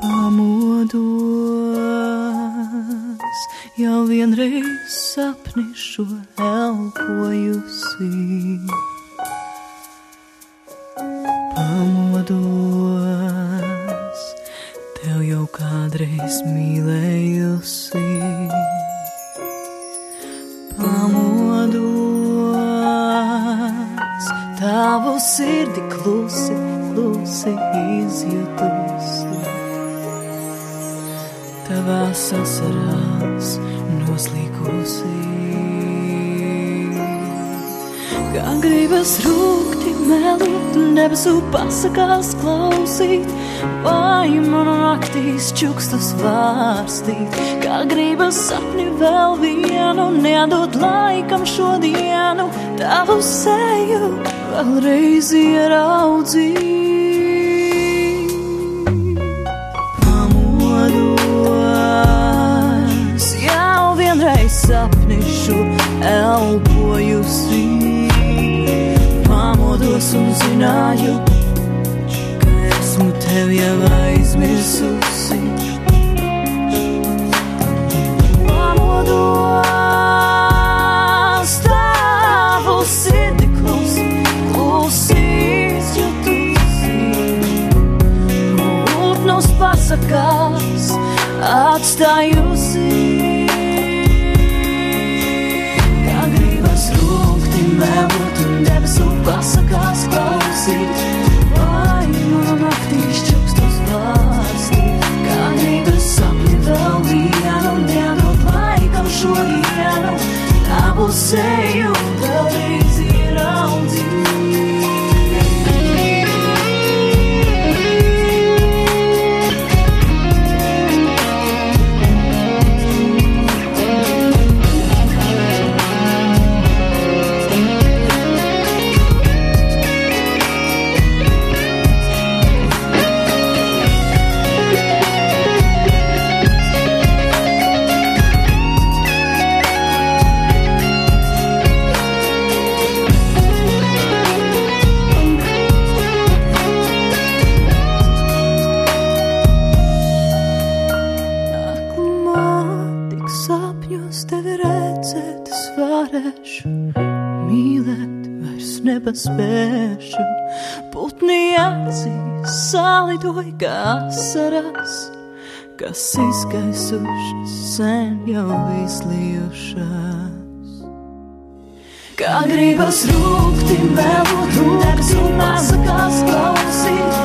Pamodos, jau vienreiz sapni šo elpojusi. Pamodos, tev jau kādreiz mīlējusi. Pamodos, tavu sirdi klusi, klusi izjutusi tavās asarās noslīkusi. Kā gribas rūkti melot debesu pasakās klausīt, vai manu naktīs čukstus vārstīt. Kā gribas sapni vēl vienu, neadot laikam šodienu, tavu seju vēlreiz ieraudzīt. Sapnišu elpojusi. Pamodos un zināju, ka esmu tevi jau aizmirsusi. Pamodos, tavu sirdi klusi, klusi izjutusi. Rūpnos pasakās, atstājusi. Varēšu mīlēt, vairs nepaspēšu. Putni acīs sālidoja kā asaras, kas izgaisušas sen jau izlijušās. Kā gribas rūkti melot un debesu pasakās klausīt,